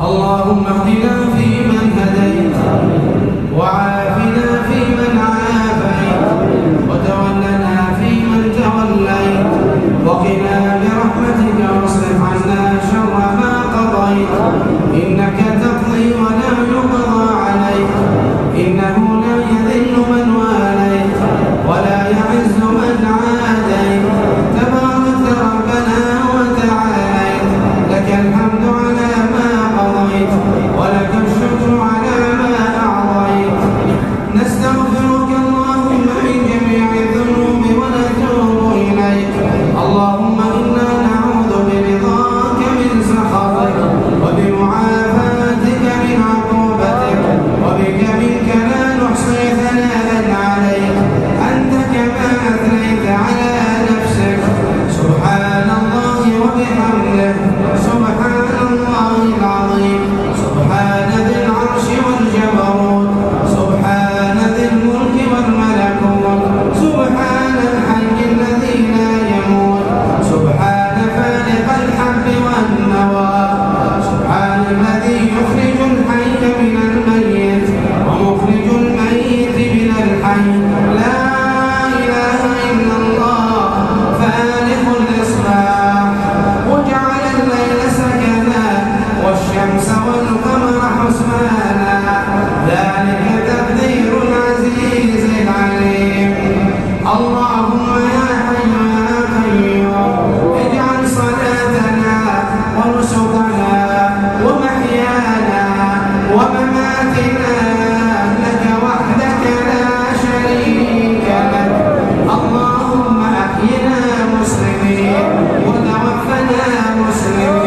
اللهم اهدنا فيمن مسلمين وتوفنا مسلمين.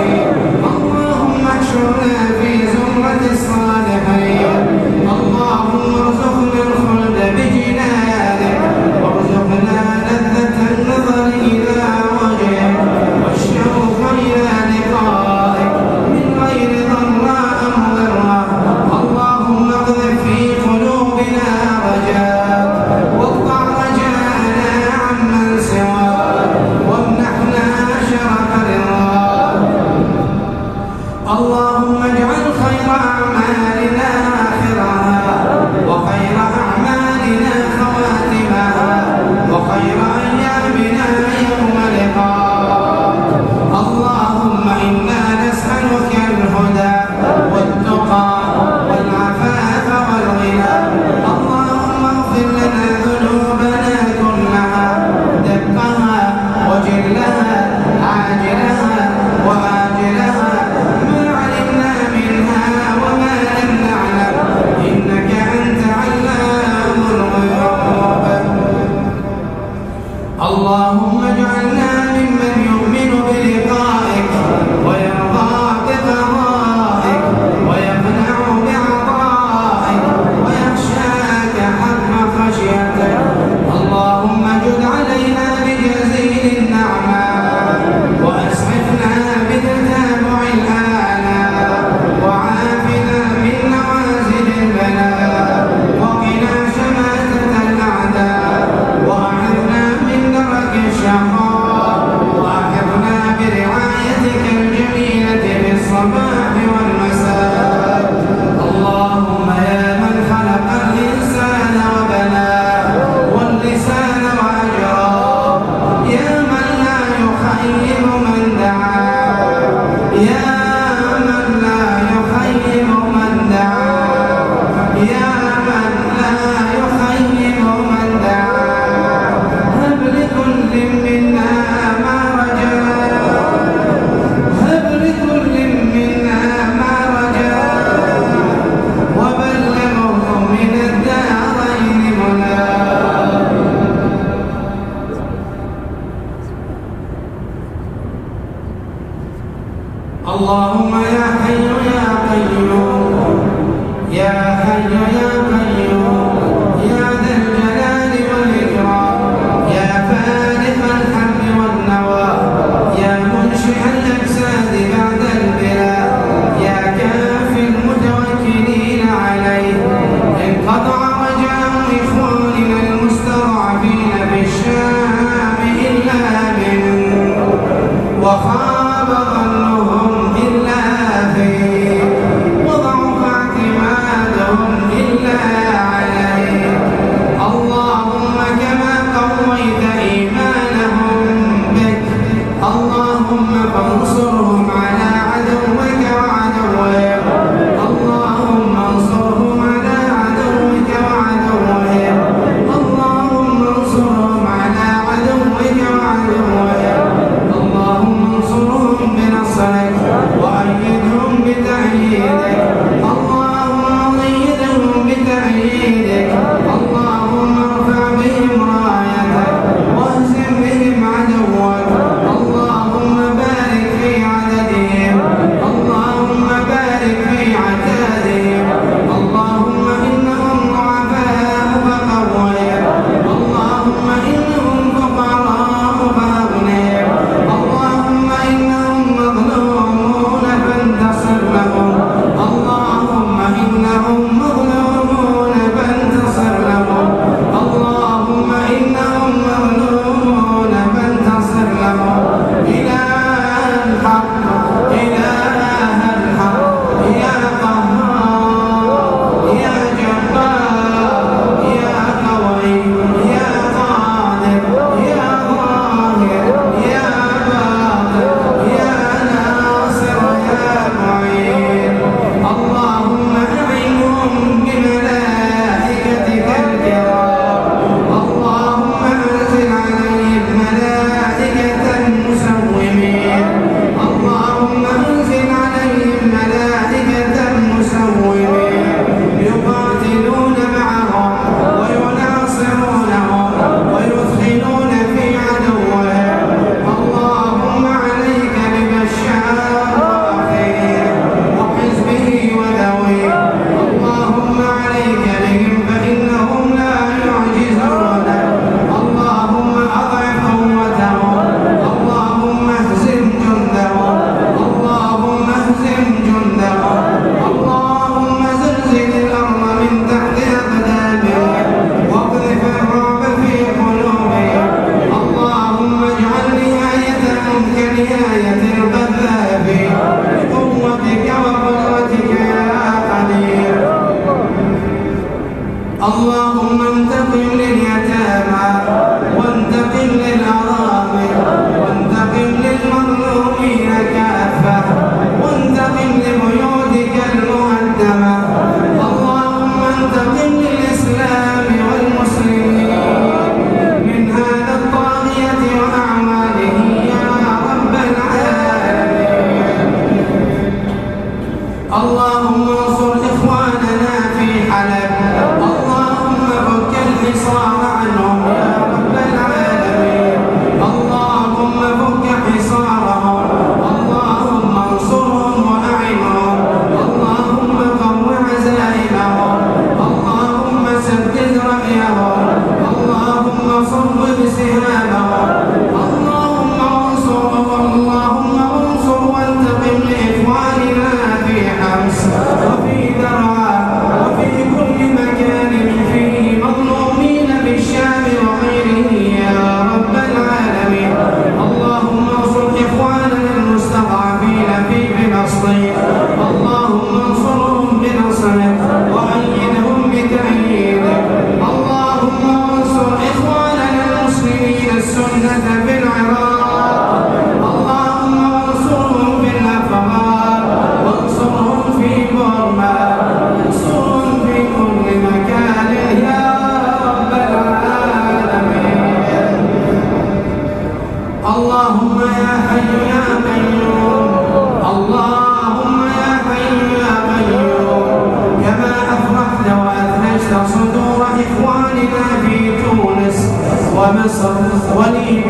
Sahasavani,